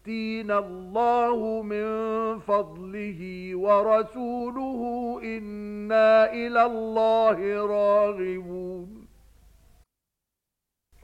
يؤتينا الله من فضله ورسوله إنا إلى الله راغبون